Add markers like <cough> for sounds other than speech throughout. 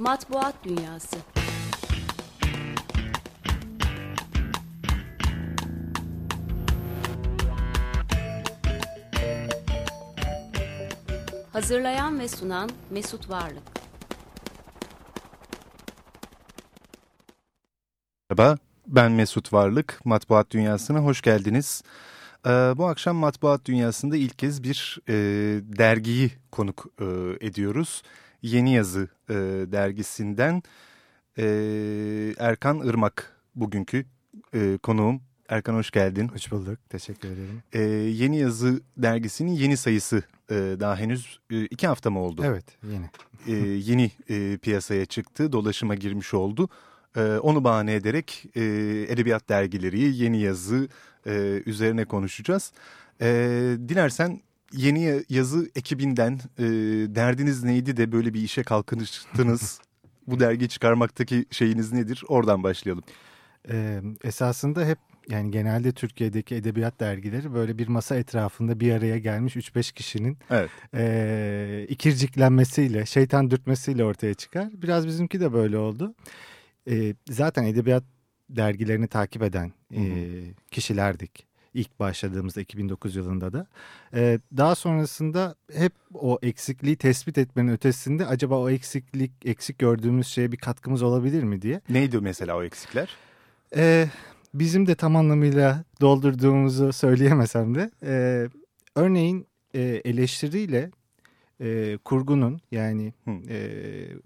Matbuat Dünyası Hazırlayan ve sunan Mesut Varlık Merhaba, ben Mesut Varlık. Matbuat Dünyası'na hoş geldiniz. Ee, bu akşam Matbuat Dünyası'nda ilk kez bir e, dergiyi konuk e, ediyoruz. Yeni Yazı e, dergisinden e, Erkan Irmak bugünkü e, konuğum. Erkan hoş geldin. Hoş bulduk. Teşekkür ederim. E, Yeni Yazı dergisinin yeni sayısı e, daha henüz e, iki hafta mı oldu? Evet, yeni. E, yeni e, piyasaya çıktı, dolaşıma girmiş oldu. E, onu bahane ederek e, edebiyat dergileri, yeni yazı e, üzerine konuşacağız. E, dilersen yeni yazı ekibinden e, derdiniz neydi de böyle bir işe kalkıştınız? <laughs> Bu dergi çıkarmaktaki şeyiniz nedir? Oradan başlayalım. Ee, esasında hep yani genelde Türkiye'deki edebiyat dergileri böyle bir masa etrafında bir araya gelmiş 3-5 kişinin evet. e, ikirciklenmesiyle, şeytan dürtmesiyle ortaya çıkar. Biraz bizimki de böyle oldu. E, zaten edebiyat dergilerini takip eden e, kişilerdik. İlk başladığımızda 2009 yılında da. Ee, daha sonrasında hep o eksikliği tespit etmenin ötesinde acaba o eksiklik, eksik gördüğümüz şeye bir katkımız olabilir mi diye. Neydi mesela o eksikler? Ee, bizim de tam anlamıyla doldurduğumuzu söyleyemesem de. E, örneğin e, eleştiriyle e, kurgunun yani e,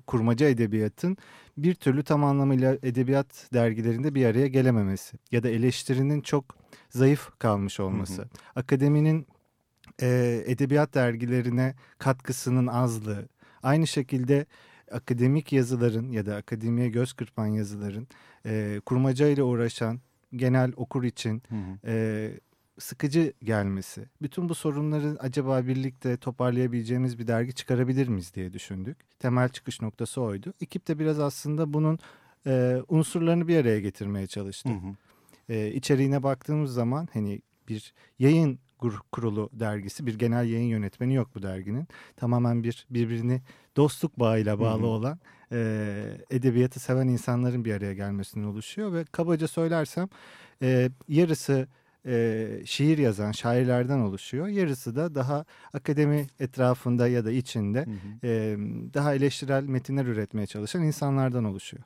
kurmaca edebiyatın bir türlü tam anlamıyla edebiyat dergilerinde bir araya gelememesi ya da eleştirinin çok zayıf kalmış olması. Hı hı. Akademinin e, edebiyat dergilerine katkısının azlığı. Aynı şekilde akademik yazıların ya da akademiye göz kırpan yazıların e, kurmaca ile uğraşan genel okur için hı hı. E, sıkıcı gelmesi. Bütün bu sorunları acaba birlikte toparlayabileceğimiz bir dergi çıkarabilir miyiz diye düşündük. Temel çıkış noktası oydu. Ekip de biraz aslında bunun e, unsurlarını bir araya getirmeye çalıştı. Hı hı. E, içeriğine baktığımız zaman hani bir yayın kurulu dergisi bir genel yayın yönetmeni yok bu derginin. Tamamen bir birbirini dostluk bağıyla bağlı hı hı. olan e, edebiyatı seven insanların bir araya gelmesinden oluşuyor ve kabaca söylersem e, yarısı e, şiir yazan şairlerden oluşuyor. Yarısı da daha akademi etrafında ya da içinde hı hı. E, daha eleştirel metinler üretmeye çalışan insanlardan oluşuyor.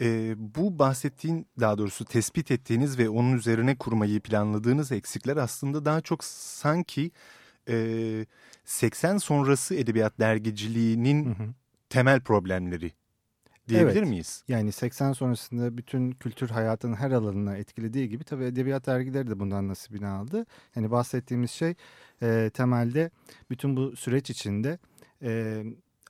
E, bu bahsettiğin daha doğrusu tespit ettiğiniz ve onun üzerine kurmayı planladığınız eksikler aslında daha çok sanki e, 80 sonrası edebiyat dergiciliğinin hı hı. temel problemleri diyebilir evet. miyiz? Yani 80 sonrasında bütün kültür hayatının her alanına etkilediği gibi tabii edebiyat dergileri de bundan nasibini aldı. Yani bahsettiğimiz şey e, temelde bütün bu süreç içinde e,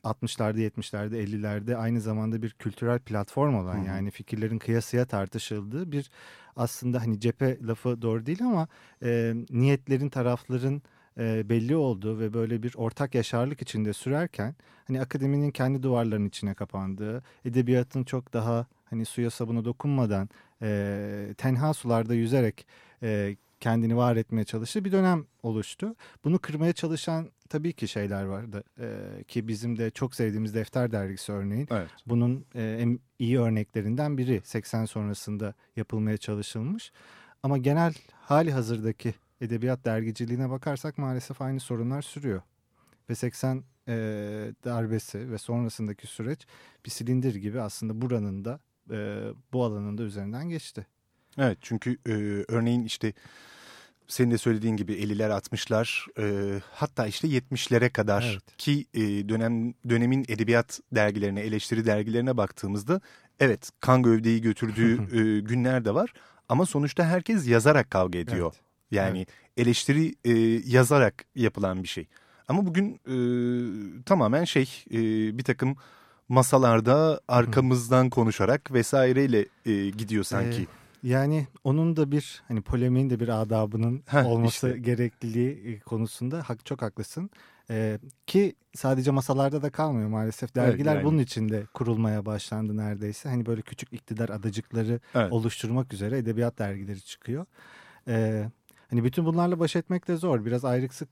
60'larda 70'lerde 50'lerde aynı zamanda bir kültürel platform olan Hı -hı. yani fikirlerin kıyasıya tartışıldığı bir aslında hani cephe lafı doğru değil ama e, niyetlerin tarafların e, belli olduğu ve böyle bir ortak yaşarlık içinde sürerken hani akademinin kendi duvarlarının içine kapandığı, edebiyatın çok daha hani suya sabuna dokunmadan e, tenha sularda yüzerek e, kendini var etmeye çalıştığı bir dönem oluştu. Bunu kırmaya çalışan tabii ki şeyler vardı ee, ki bizim de çok sevdiğimiz Defter Dergisi örneğin. Evet. Bunun e, en iyi örneklerinden biri 80 sonrasında yapılmaya çalışılmış. Ama genel hali hazırdaki edebiyat dergiciliğine bakarsak maalesef aynı sorunlar sürüyor. Ve 80 e, darbesi ve sonrasındaki süreç bir silindir gibi aslında buranın da e, bu alanın da üzerinden geçti. Evet çünkü e, örneğin işte senin de söylediğin gibi 50'ler 60'lar e, hatta işte 70'lere kadar evet. ki e, dönem dönemin edebiyat dergilerine eleştiri dergilerine baktığımızda evet kan gövdeyi götürdüğü <laughs> e, günler de var ama sonuçta herkes yazarak kavga ediyor. Evet. Yani evet. eleştiri e, yazarak yapılan bir şey. Ama bugün e, tamamen şey e, bir takım masalarda arkamızdan konuşarak vesaireyle e, gidiyor sanki. Ee, yani onun da bir hani polemiğin de bir adabının Heh, olması işte. gerekliliği e, konusunda hak çok haklısın. Ee, ki sadece masalarda da kalmıyor maalesef. Dergiler evet, yani. bunun içinde kurulmaya başlandı neredeyse. Hani böyle küçük iktidar adacıkları evet. oluşturmak üzere edebiyat dergileri çıkıyor. Ee, Hani bütün bunlarla baş etmek de zor. Biraz ayrıksık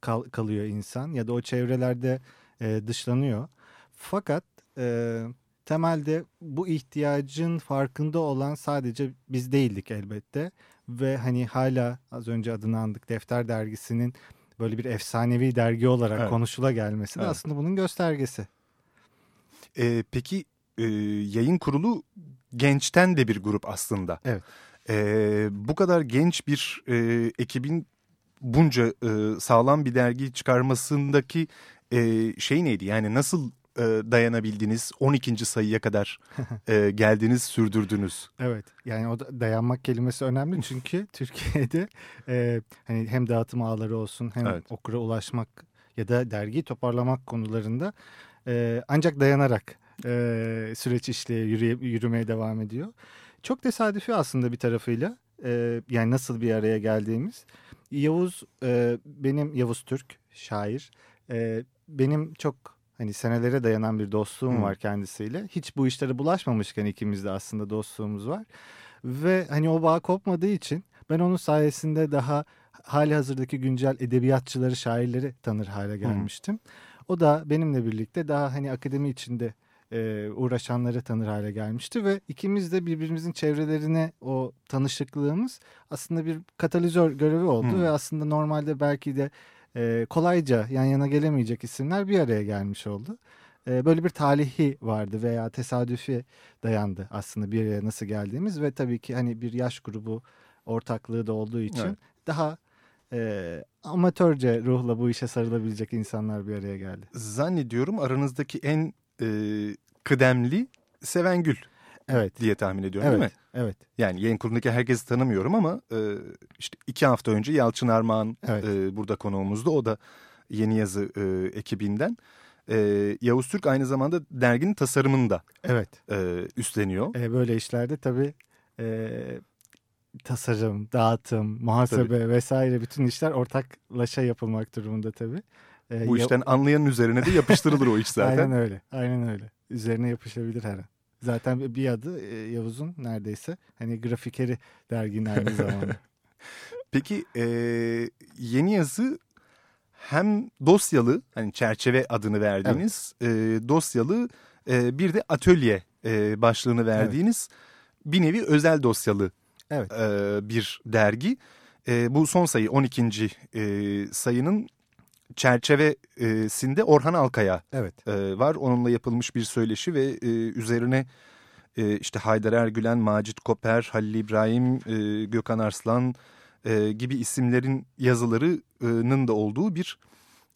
kal kalıyor insan ya da o çevrelerde e, dışlanıyor. Fakat e, temelde bu ihtiyacın farkında olan sadece biz değildik elbette. Ve hani hala az önce adını andık Defter Dergisi'nin böyle bir efsanevi dergi olarak evet. konuşula gelmesi de evet. aslında bunun göstergesi. Ee, peki e, yayın kurulu gençten de bir grup aslında. Evet. Ee, bu kadar genç bir e, ekibin bunca e, sağlam bir dergi çıkarmasındaki e, şey neydi? Yani nasıl e, dayanabildiniz? 12. sayıya kadar e, geldiniz, sürdürdünüz. <laughs> Evet. Yani o da dayanmak kelimesi önemli çünkü <laughs> Türkiye'de e, hani hem dağıtım ağları olsun hem evet. okura ulaşmak ya da dergiyi toparlamak konularında e, ancak dayanarak e, süreç işleye yürüye, yürümeye devam ediyor. Çok tesadüfi aslında bir tarafıyla e, yani nasıl bir araya geldiğimiz. Yavuz e, benim Yavuz Türk şair. E, benim çok hani senelere dayanan bir dostluğum hmm. var kendisiyle. Hiç bu işlere bulaşmamışken ikimiz de aslında dostluğumuz var. Ve hani o bağ kopmadığı için ben onun sayesinde daha hali hazırdaki güncel edebiyatçıları, şairleri tanır hale gelmiştim. Hmm. O da benimle birlikte daha hani akademi içinde e, uğraşanları tanır hale gelmişti ve ikimiz de birbirimizin çevrelerine o tanışıklığımız aslında bir katalizör görevi oldu hmm. ve aslında normalde belki de e, kolayca yan yana gelemeyecek isimler bir araya gelmiş oldu. E, böyle bir talihi vardı veya tesadüfi dayandı aslında bir araya nasıl geldiğimiz ve tabii ki hani bir yaş grubu ortaklığı da olduğu için evet. daha e, amatörce ruhla bu işe sarılabilecek insanlar bir araya geldi. Zannediyorum aranızdaki en e, kıdemli Sevengül evet. diye tahmin ediyorum evet, değil mi? Evet. Yani yayın kurulundaki herkesi tanımıyorum ama e, işte iki hafta önce Yalçın Armağan evet. e, burada konuğumuzdu. O da yeni yazı e, ekibinden. E, Yavuz Türk aynı zamanda derginin tasarımını da evet. e, üstleniyor. E, böyle işlerde tabii e, tasarım, dağıtım, muhasebe tabii. vesaire bütün işler ortaklaşa yapılmak durumunda tabii. E, Bu işten anlayanın üzerine de yapıştırılır o iş <laughs> zaten. Aynen öyle. Aynen öyle. Üzerine yapışabilir her an. Zaten bir adı e, Yavuz'un neredeyse hani grafikeri derginin aynı zamanda. <laughs> Peki e, yeni yazı hem dosyalı hani çerçeve adını verdiğiniz evet. e, dosyalı e, bir de atölye e, başlığını verdiğiniz evet. bir nevi özel dosyalı evet. e, bir dergi. E, bu son sayı 12. E, sayının çerçevesinde Orhan Alkaya evet. e, var. Onunla yapılmış bir söyleşi ve e, üzerine e, işte Haydar Ergülen, Macit Koper, Halil İbrahim, e, Gökhan Arslan e, gibi isimlerin yazılarının da olduğu bir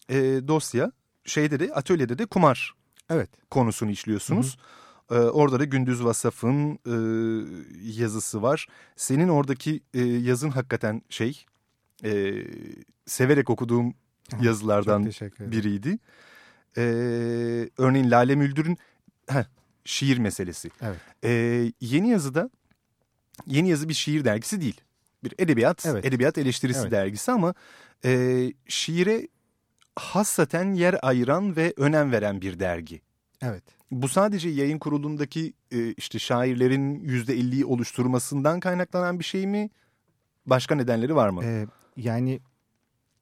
e, dosya. Şeyde de atölyede de kumar evet. konusunu işliyorsunuz. Hı hı. E, orada da Gündüz Vasaf'ın e, yazısı var. Senin oradaki e, yazın hakikaten şey e, severek okuduğum yazılardan biriydi. Ee, örneğin Lale Müldür'ün heh, şiir meselesi. Evet. Ee, yeni yazıda yeni yazı bir şiir dergisi değil. Bir edebiyat, evet. edebiyat eleştirisi evet. dergisi ama e, şiire hassaten yer ayıran ve önem veren bir dergi. Evet. Bu sadece yayın kurulundaki e, işte şairlerin yüzde elliyi oluşturmasından kaynaklanan bir şey mi? Başka nedenleri var mı? Ee, yani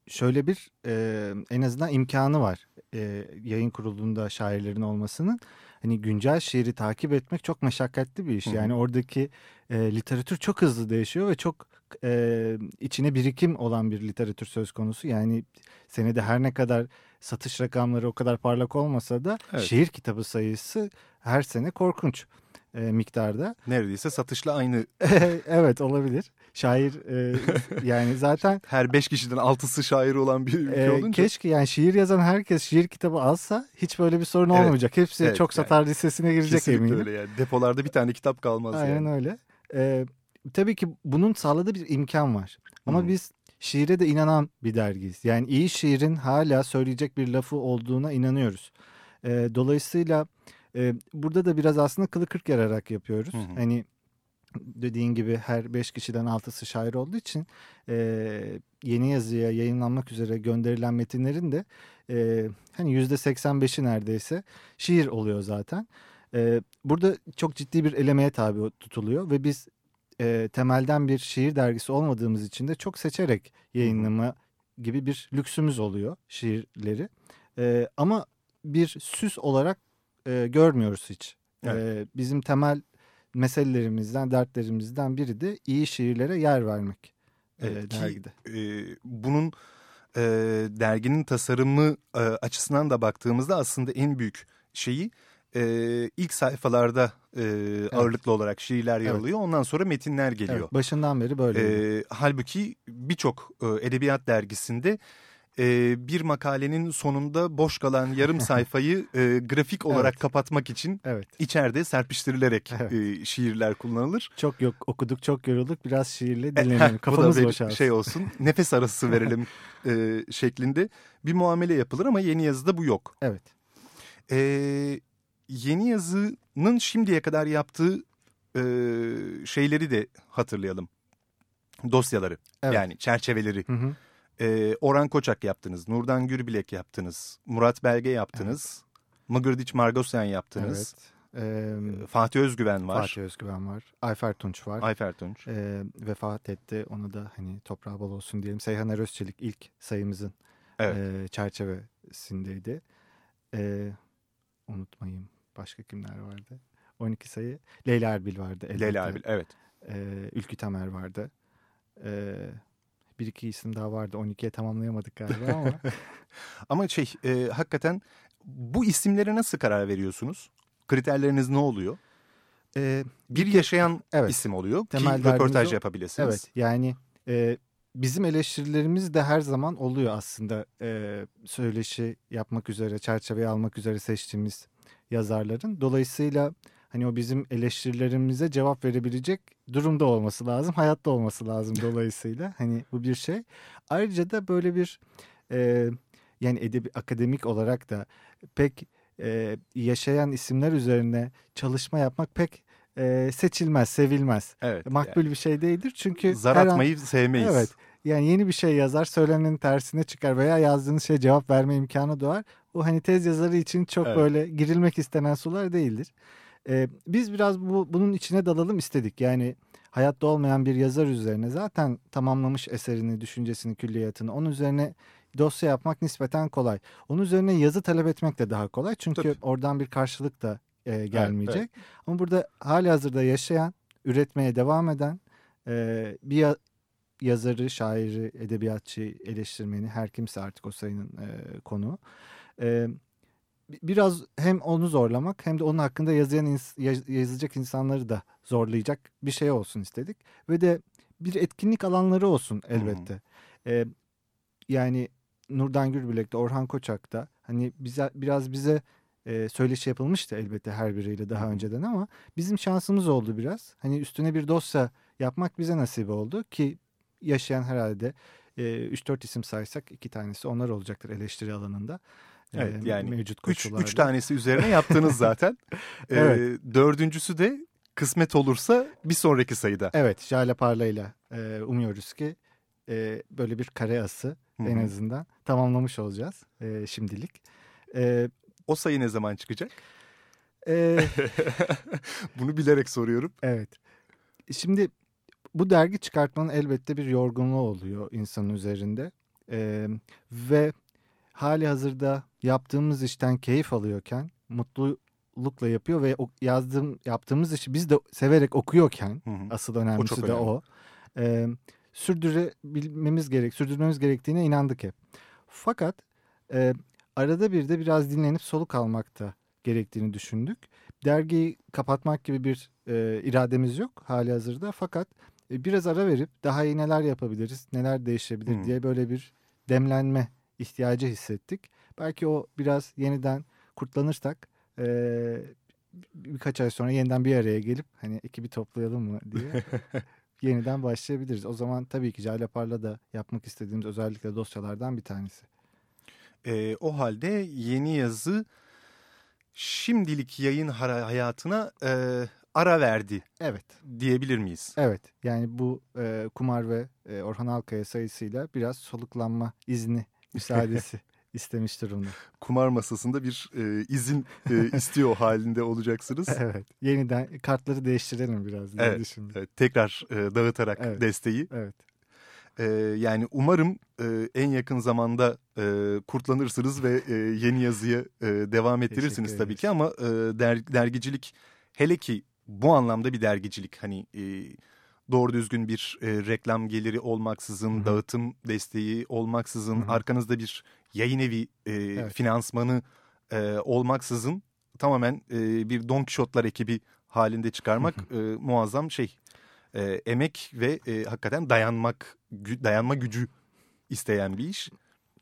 şöyle bir e, en azından imkanı var e, yayın kurulunda şairlerin olmasının. Hani güncel şiiri takip etmek çok meşakkatli bir iş. Hı -hı. Yani oradaki e, literatür çok hızlı değişiyor ve çok e, içine birikim olan bir literatür söz konusu. Yani senede her ne kadar satış rakamları o kadar parlak olmasa da evet. şiir kitabı sayısı her sene korkunç e, miktarda. Neredeyse satışla aynı. <laughs> evet olabilir. Şair e, yani zaten. <laughs> Her beş kişiden altısı şair olan bir ülke e, olunca. Keşke yani şiir yazan herkes şiir kitabı alsa hiç böyle bir sorun evet. olmayacak. Hepsi evet, çok satar yani, listesine girecek kesinlikle eminim. öyle yani. Depolarda bir tane kitap kalmaz Aynen yani. öyle. E, tabii ki bunun sağladığı bir imkan var. Ama hmm. biz şiire de inanan bir dergiyiz. Yani iyi şiirin hala söyleyecek bir lafı olduğuna inanıyoruz. E, dolayısıyla e, burada da biraz aslında kılı kırk yararak yapıyoruz. Hı hı. Hani dediğin gibi her beş kişiden altısı şair olduğu için e, yeni yazıya yayınlanmak üzere gönderilen metinlerin de e, hani yüzde seksen beşi neredeyse şiir oluyor zaten. E, burada çok ciddi bir elemeye tabi tutuluyor ve biz e, temelden bir şiir dergisi olmadığımız için de çok seçerek yayınlama gibi bir lüksümüz oluyor şiirleri. E, ama bir süs olarak e, görmüyoruz hiç. Evet. E, bizim temel meselelerimizden, dertlerimizden biri de iyi şiirlere yer vermek e, Evet, ki, dergide. e, bunun e, derginin tasarımı e, açısından da baktığımızda aslında en büyük şeyi e, ilk sayfalarda e, ağırlıklı olarak şiirler yer Evet. alıyor. Ondan sonra metinler geliyor. Evet, başından beri böyle. E, halbuki birçok e, edebiyat dergisinde e, bir makalenin sonunda boş kalan yarım <laughs> sayfayı e, grafik olarak Evet. kapatmak için evet. içeride serpiştirilerek Evet. e, şiirler kullanılır. Çok yok okuduk, çok yorulduk. Biraz şiirle E, dinlenelim. <laughs> Kafamız bir boşalsın. şey olsun. Nefes arası <laughs> verelim e, şeklinde bir muamele yapılır ama yeni yazıda bu yok. Evet. E, yeni yazının şimdiye kadar yaptığı e, şeyleri de hatırlayalım. Dosyaları Evet. yani çerçeveleri. Hı hı. E, Orhan Koçak yaptınız, Nurdan Gürbilek yaptınız, Murat Belge yaptınız, Mıgırdiç Margosyan yaptınız. Evet. Ee, Fatih Özgüven var. Fatih Özgüven var. Ayfer Tunç var. Ayfer Tunç. Ee, vefat etti. Ona da hani toprağı bol olsun diyelim. Seyhan Erözçelik ilk sayımızın Evet. e, çerçevesindeydi. Ee, unutmayayım. Başka kimler vardı? 12 sayı. Leyla Erbil vardı. elbette. Leyla Erbil, evet. Ee, Ülkü Tamer vardı. Ee, bir iki isim daha vardı. 12'ye tamamlayamadık galiba ama. <laughs> Ama şey e, hakikaten bu isimlere nasıl karar veriyorsunuz? Kriterleriniz ne oluyor? Ee, Bir yaşayan Evet. isim oluyor ki röportaj o. yapabilirsiniz. Evet yani e, bizim eleştirilerimiz de her zaman oluyor aslında e, söyleşi yapmak üzere çerçeveye almak üzere seçtiğimiz yazarların. Dolayısıyla hani o bizim eleştirilerimize cevap verebilecek durumda olması lazım, hayatta olması lazım <laughs> dolayısıyla. Hani bu bir şey. Ayrıca da böyle bir e, yani edebi akademik olarak da pek e, yaşayan isimler üzerine çalışma yapmak pek e, seçilmez, sevilmez Evet. makbul bir şey değildir. Çünkü yani zar her an- atmayı sevmeyiz. Evet. Yani yeni bir şey yazar, söylenenin tersine çıkar veya yazdığınız şeye cevap verme imkanı doğar. O hani tez yazarı için çok Evet. böyle girilmek istenen sular değildir. Ee, biz biraz bu bunun içine dalalım istedik. Yani hayatta olmayan bir yazar üzerine zaten tamamlamış eserini, düşüncesini, külliyatını onun üzerine dosya yapmak nispeten kolay. Onun üzerine yazı talep etmek de daha kolay. Çünkü Tabii. oradan bir karşılık da e, gelmeyecek. evet. Ama burada hali hazırda yaşayan, üretmeye devam eden e, bir ya- yazarı, şairi, edebiyatçı, eleştirmeni her kimse artık o sayının e, konu. E, biraz hem onu zorlamak hem de onun hakkında yazıyan ins- yaz- yazacak insanları da zorlayacak bir şey olsun istedik. Ve de bir etkinlik alanları olsun elbette. E, yani Nurdan Gürbilek'te, Orhan Koçak'ta hani bize biraz bize e, söyleşi yapılmıştı elbette her biriyle daha hı. önceden ama bizim şansımız oldu biraz. Hani üstüne bir dosya yapmak bize nasip oldu ki yaşayan herhalde e, 3-4 isim saysak iki tanesi onlar olacaktır eleştiri alanında. E, Evet, yani mevcut Üç, koşullarda. üç tanesi üzerine yaptınız zaten. <laughs> Ee, Evet. dördüncüsü de kısmet olursa bir sonraki sayıda. Evet, Jale Parla'yla e, umuyoruz ki e, böyle bir kare ası Hı en hı. azından tamamlamış olacağız e, şimdilik. E, O sayı ne zaman çıkacak? e, <laughs> Bunu bilerek soruyorum. Evet. Şimdi bu dergi çıkartmanın elbette bir yorgunluğu oluyor insanın üzerinde. Ee, ve hali hazırda yaptığımız işten keyif alıyorken mutlulukla yapıyor ve o yazdığım yaptığımız işi biz de severek okuyorken Hı hı. asıl önemlisi çok de önemli. o. Ee, sürdürebilmemiz gerek, sürdürmemiz gerektiğine inandık hep. Fakat e, arada bir de biraz dinlenip soluk almak da gerektiğini düşündük. Dergiyi kapatmak gibi bir e, irademiz yok hali hazırda. Fakat e, biraz ara verip daha iyi neler yapabiliriz, neler değişebilir Hmm. diye böyle bir demlenme ihtiyacı hissettik. Belki o biraz yeniden kurtlanırsak e, birkaç ay sonra yeniden bir araya gelip hani ekibi toplayalım mı diye <laughs> yeniden başlayabiliriz. O zaman tabii ki Jale Parla da yapmak istediğimiz özellikle dosyalardan bir tanesi. Ee, o halde yeni yazı şimdilik yayın hayatına e, ara verdi Evet. diyebilir miyiz? Evet yani bu e, Kumar ve e, Orhan Alkaya sayısıyla biraz soluklanma izni müsaadesi <laughs> istemiş durumda. Kumar masasında bir e, izin e, istiyor halinde olacaksınız. <laughs> Evet yeniden kartları değiştirelim biraz diye Evet, düşündüm. Evet, tekrar e, dağıtarak Evet. desteği. Evet. E, yani umarım e, en yakın zamanda e, kurtlanırsınız ve e, yeni yazıya e, devam ettirirsiniz tabii ki ama e, der, dergicilik hele ki bu anlamda bir dergicilik hani e, doğru düzgün bir e, reklam geliri olmaksızın, Hı -hı. dağıtım desteği olmaksızın, Hı -hı. arkanızda bir yayın evi e, evet. finansmanı e, olmaksızın tamamen e, bir Don Quixote'lar ekibi halinde çıkarmak e, muazzam şey. E, emek ve e, hakikaten dayanmak, gü, dayanma gücü isteyen bir iş.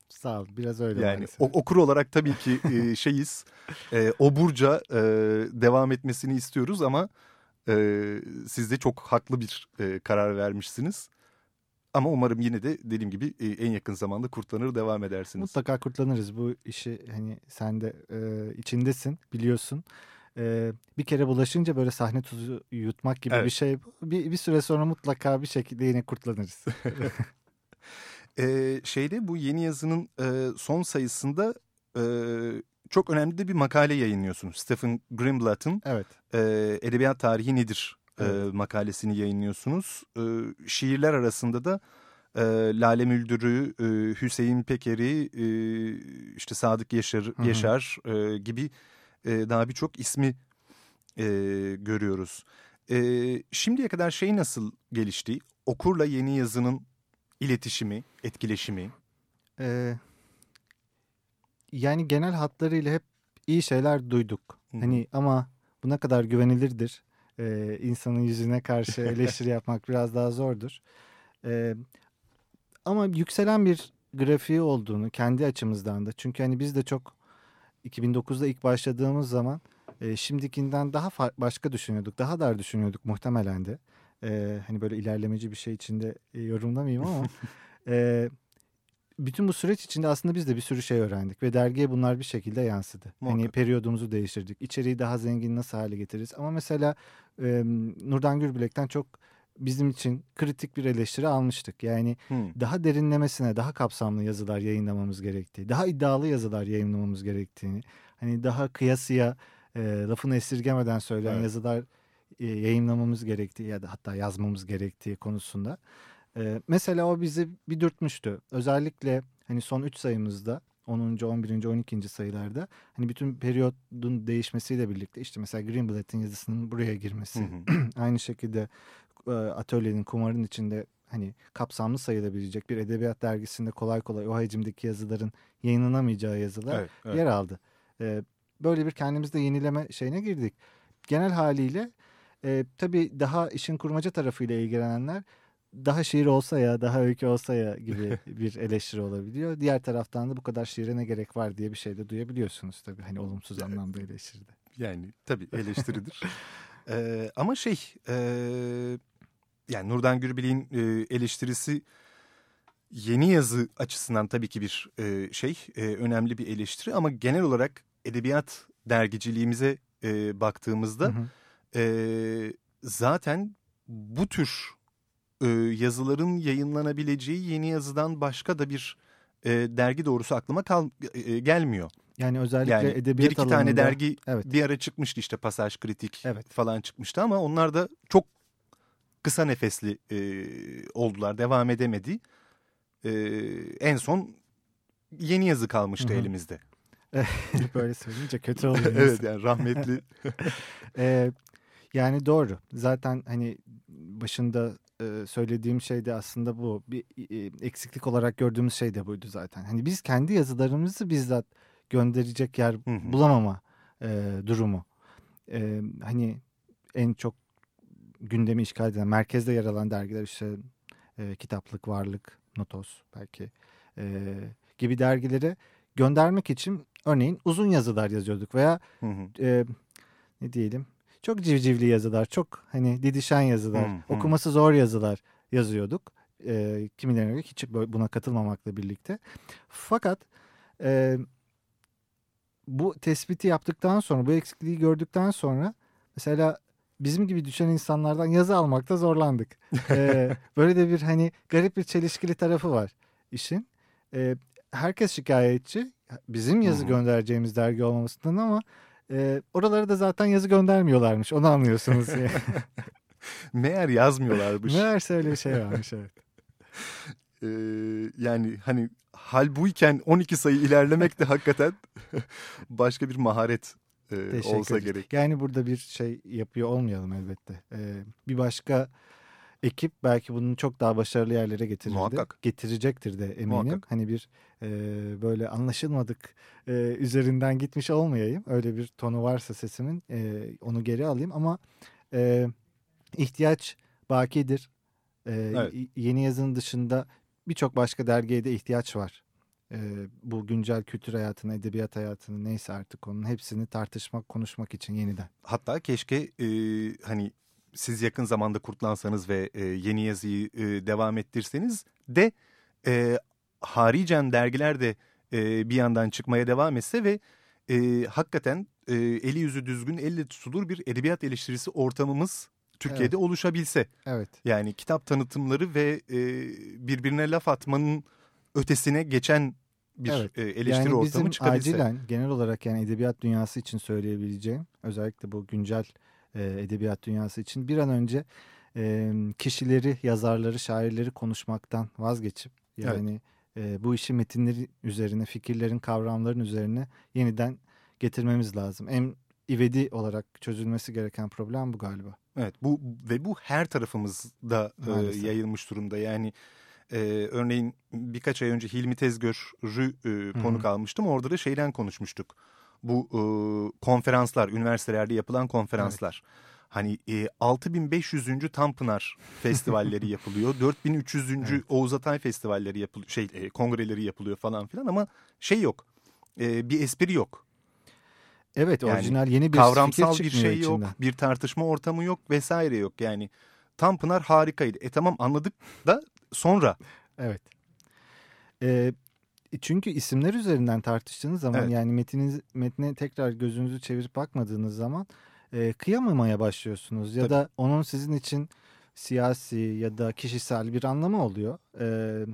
Sağ ol. Biraz öyle. Yani o, okur olarak tabii ki e, <laughs> şeyiz. E, oburca e, devam etmesini istiyoruz ama e, siz de çok haklı bir e, karar vermişsiniz. Ama umarım yine de dediğim gibi e, en yakın zamanda kurtlanır devam edersiniz. Mutlaka kurtlanırız. Bu işi hani sen de e, içindesin biliyorsun. E, bir kere bulaşınca böyle sahne tuzu yutmak gibi evet. bir şey. Bir, bir süre sonra mutlaka bir şekilde yine kurtlanırız. <laughs> e, şeyde bu yeni yazının e, son sayısında e, çok önemli de bir makale yayınlıyorsun. Stephen Greenblatt'ın evet. e, Edebiyat Tarihi Nedir evet. e, makalesini yayınlıyorsunuz. E, şiirler arasında da e, Lale Müldür'ü, e, Hüseyin Peker'i, e, işte Sadık Yaşar, Hı -hı. Yaşar e, gibi e, daha birçok ismi e, görüyoruz. E, şimdiye kadar şey nasıl gelişti? Okurla yeni yazının iletişimi, etkileşimi? Ee, yani genel hatlarıyla hep iyi şeyler duyduk. Hı. Hani ama bu ne kadar güvenilirdir? Ee, insanın yüzüne karşı <laughs> eleştiri yapmak biraz daha zordur. Ee, ama yükselen bir grafiği olduğunu kendi açımızdan da. Çünkü hani biz de çok 2009'da ilk başladığımız zaman e, şimdikinden daha başka düşünüyorduk. Daha dar düşünüyorduk muhtemelen de. E, hani böyle ilerlemeci bir şey içinde e, yorumlamayayım ama <laughs> e, bütün bu süreç içinde aslında biz de bir sürü şey öğrendik ve dergiye bunlar bir şekilde yansıdı. Hani Muhakkak. Hani periyodumuzu değiştirdik. İçeriği daha zengin nasıl hale getiririz? Ama mesela e, Nurdan Gürbilek'ten çok bizim için kritik bir eleştiri almıştık. Yani hmm. daha derinlemesine, daha kapsamlı yazılar yayınlamamız gerektiği, daha iddialı yazılar yayınlamamız gerektiğini, hani daha kıyasıya e, lafını esirgemeden söyleyen evet. yazılar e, yayınlamamız gerektiği ya da hatta yazmamız gerektiği konusunda. E, mesela o bizi bir dürtmüştü. Özellikle hani son 3 sayımızda 10. 11. 12. sayılarda hani bütün periyodun değişmesiyle birlikte işte mesela Greenblatt'in yazısının buraya girmesi. Hı hı. <clears throat> Aynı şekilde e, atölyenin kumarın içinde hani kapsamlı sayılabilecek bir edebiyat dergisinde kolay kolay o hacimdeki yazıların yayınlanamayacağı yazılar evet, evet. yer aldı. E, böyle bir kendimizde yenileme şeyine girdik. Genel haliyle e, tabii daha işin kurmaca tarafıyla ilgilenenler daha şiir olsa ya, daha öykü olsa ya <laughs> gibi bir eleştiri olabiliyor. Diğer taraftan da bu kadar şiire ne gerek var diye bir şey de duyabiliyorsunuz tabii. Hani olumsuz anlamda eleştiride. Yani tabii <laughs> eleştiridir. ee, ama şey, e, yani Nurdan Gürbil'in e, eleştirisi yeni yazı açısından tabii ki bir e, şey, e, önemli bir eleştiri. Ama genel olarak edebiyat dergiciliğimize e, baktığımızda hı hı. E, zaten bu tür e, yazıların yayınlanabileceği yeni yazıdan başka da bir e, dergi doğrusu aklıma kal, e, gelmiyor. Yani özellikle yani edebiyat bir iki alanında, tane dergi evet. bir ara çıkmıştı işte Pasaj Kritik evet. falan çıkmıştı ama onlar da çok kısa nefesli e, oldular devam edemedi. E, en son yeni yazı kalmıştı Hı -hı. elimizde. <laughs> Böyle söyleyince kötü <laughs> oluyor. evet yani rahmetli. ee, <laughs> yani doğru. Zaten hani başında e, söylediğim şey de aslında bu. Bir e, eksiklik olarak gördüğümüz şey de buydu zaten. Hani biz kendi yazılarımızı bizzat gönderecek yer hı hı. bulamama e, durumu. E, hani en çok gündemi işgal eden, merkezde yer alan dergiler işte e, Kitaplık, Varlık, Notos belki e, gibi dergileri göndermek için örneğin uzun yazılar yazıyorduk veya hı hı. E, ne diyelim çok civcivli yazılar, çok hani didişen yazılar, hmm, hmm. okuması zor yazılar yazıyorduk. E, kimilerine göre hiç buna katılmamakla birlikte. Fakat e, bu tespiti yaptıktan sonra, bu eksikliği gördükten sonra mesela bizim gibi düşen insanlardan yazı almakta zorlandık. ee, <laughs> böyle de bir hani garip bir çelişkili tarafı var işin. Ee, herkes şikayetçi. Bizim yazı göndereceğimiz dergi olmamasından ama e, oralara da zaten yazı göndermiyorlarmış. Onu anlıyorsunuz. <laughs> Meğer yazmıyorlarmış. Meğerse öyle bir şey varmış evet. e, yani hani hal buyken 12 sayı ilerlemek de hakikaten <laughs> başka bir maharet e, olsa gerek. Yani burada bir şey yapıyor olmayalım elbette. Ee, bir başka ekip belki bunu çok daha başarılı yerlere getirirdi. Muhakkak. Getirecektir de eminim. Muhakkak. Hani bir e, böyle anlaşılmadık e, üzerinden gitmiş olmayayım. Öyle bir tonu varsa sesimin e, onu geri alayım ama e, ihtiyaç bakidir. E, Evet. Yeni yazının dışında birçok başka dergiye de ihtiyaç var. E, bu güncel kültür hayatını, edebiyat hayatını neyse artık onun hepsini tartışmak, konuşmak için yeniden. Hatta keşke e, hani siz yakın zamanda kurtlansanız ve e, yeni yazıyı e, devam ettirseniz de e, haricen dergiler de e, bir yandan çıkmaya devam etse ve e, hakikaten e, eli yüzü düzgün, elle tutulur bir edebiyat eleştirisi ortamımız Türkiye'de oluşabilse. Evet. Yani kitap tanıtımları ve e, birbirine laf atmanın ötesine geçen bir Evet. e, eleştiri yani ortamı bizim çıkabilse. acilen genel olarak yani edebiyat dünyası için söyleyebileceğim özellikle bu güncel e, edebiyat dünyası için bir an önce e, kişileri, yazarları, şairleri konuşmaktan vazgeçip yani e, bu işi metinleri üzerine, fikirlerin, kavramların üzerine yeniden getirmemiz lazım. En ivedi olarak çözülmesi gereken problem bu galiba. Evet bu ve bu her tarafımızda e, Maalesef. yayılmış durumda. Yani e, örneğin birkaç ay önce Hilmi Tezgör'ü e, konuk almıştım. Orada da şeyden konuşmuştuk. Bu e, konferanslar, üniversitelerde yapılan konferanslar. Hani e, 6500. Tanpınar festivalleri <laughs> yapılıyor. 4300. Evet. Oğuz Atay festivalleri yapılıyor. Şey e, kongreleri yapılıyor falan filan ama şey yok. E, bir espri yok. Evet Yani orijinal yeni bir kavramsal bir şey yok, içinden. bir tartışma ortamı yok vesaire yok. Yani Tanpınar harikaydı. E tamam anladık da sonra. Evet. Ee, çünkü isimler üzerinden tartıştığınız zaman Evet. yani metiniz, metne tekrar gözünüzü çevirip bakmadığınız zaman e, kıyamamaya başlıyorsunuz. Ya Tabii. da onun sizin için siyasi ya da kişisel bir anlamı oluyor. Ee,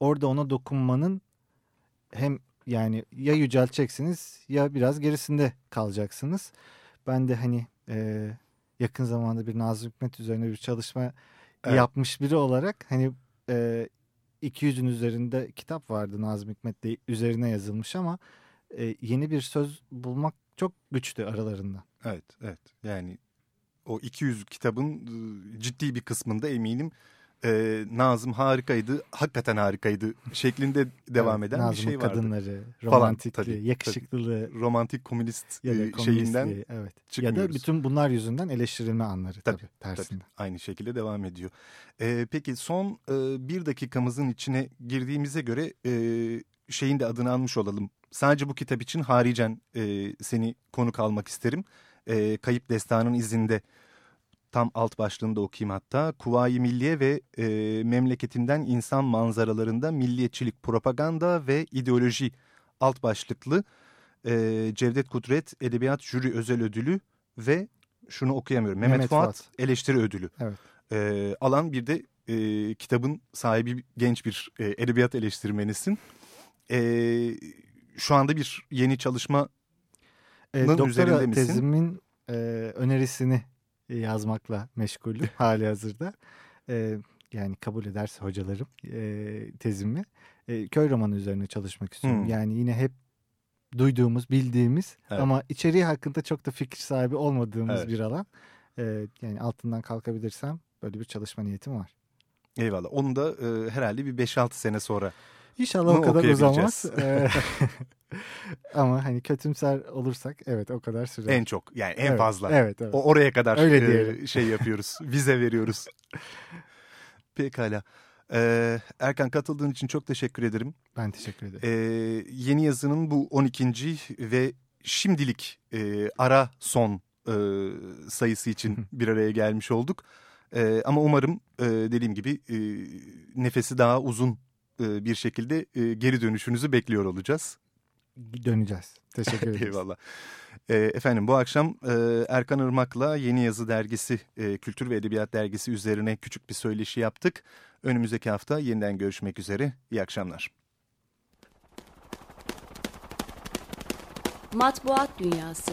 orada ona dokunmanın hem yani ya yücelteceksiniz ya biraz gerisinde kalacaksınız. Ben de hani e, yakın zamanda bir Nazım Hikmet üzerine bir çalışma Evet. yapmış biri olarak hani e, 200'ün üzerinde kitap vardı Nazım Hikmet'le üzerine yazılmış ama e, yeni bir söz bulmak çok güçtü aralarında. Evet, evet. Yani o 200 kitabın e, ciddi bir kısmında eminim e, Nazım harikaydı, hakikaten harikaydı şeklinde devam eden bir şey vardı. kadınları, Falan, romantikliği, tabii, yakışıklılığı Romantik komünist ya da e, şeyinden evet. Ya çıkmıyoruz. da bütün bunlar yüzünden eleştirilme anları tabii, Tabii, tersinde. aynı şekilde devam ediyor. E, peki son e, bir dakikamızın içine girdiğimize göre e, şeyin de adını almış olalım. Sadece bu kitap için haricen e, seni konuk almak isterim. E, Kayıp Destanın izinde tam alt başlığını da okuyayım hatta. Kuvayi Milliye ve e, memleketinden insan manzaralarında milliyetçilik, propaganda ve ideoloji alt başlıklı e, Cevdet Kudret Edebiyat Jüri Özel Ödülü ve şunu okuyamıyorum. Mehmet, Mehmet Fuat, Fuat. Eleştiri Ödülü. Evet. E, alan bir de e, kitabın sahibi genç bir e, edebiyat eleştirmenisin. E, şu anda bir yeni çalışma E, doktora üzerinde misin? tezimin e, önerisini yazmakla meşgulüm <laughs> hali hazırda. E, yani kabul ederse hocalarım e, tezimi. E, köy romanı üzerine çalışmak istiyorum. Hmm. Yani yine hep duyduğumuz, bildiğimiz Evet. ama içeriği hakkında çok da fikir sahibi olmadığımız Evet. bir alan. E, yani altından kalkabilirsem böyle bir çalışma niyetim var. eyvallah. Onu da e, herhalde bir 5-6 sene sonra. İnşallah o kadar uzamaz. okuyabileceğiz. E, <laughs> ama hani kötümser olursak evet o kadar sürer. En çok yani en Evet, fazla. Evet, evet. O oraya kadar Öyle e, diyelim. şey yapıyoruz. <laughs> Vize veriyoruz. Pekala. Ee, Erkan katıldığın için çok teşekkür ederim. Ben teşekkür ederim. Ee, yeni yazının bu 12. ve şimdilik e, ara son e, sayısı için <laughs> bir araya gelmiş olduk. E, ama umarım e, dediğim gibi e, nefesi daha uzun e, bir şekilde e, geri dönüşünüzü bekliyor olacağız. Döneceğiz. Teşekkür <laughs> ederiz. Eyvallah. E, efendim bu akşam e, Erkan Irmak'la Yeni Yazı Dergisi, e, Kültür ve Edebiyat Dergisi üzerine küçük bir söyleşi yaptık. Önümüzdeki hafta yeniden görüşmek üzere. İyi akşamlar. Matbuat Dünyası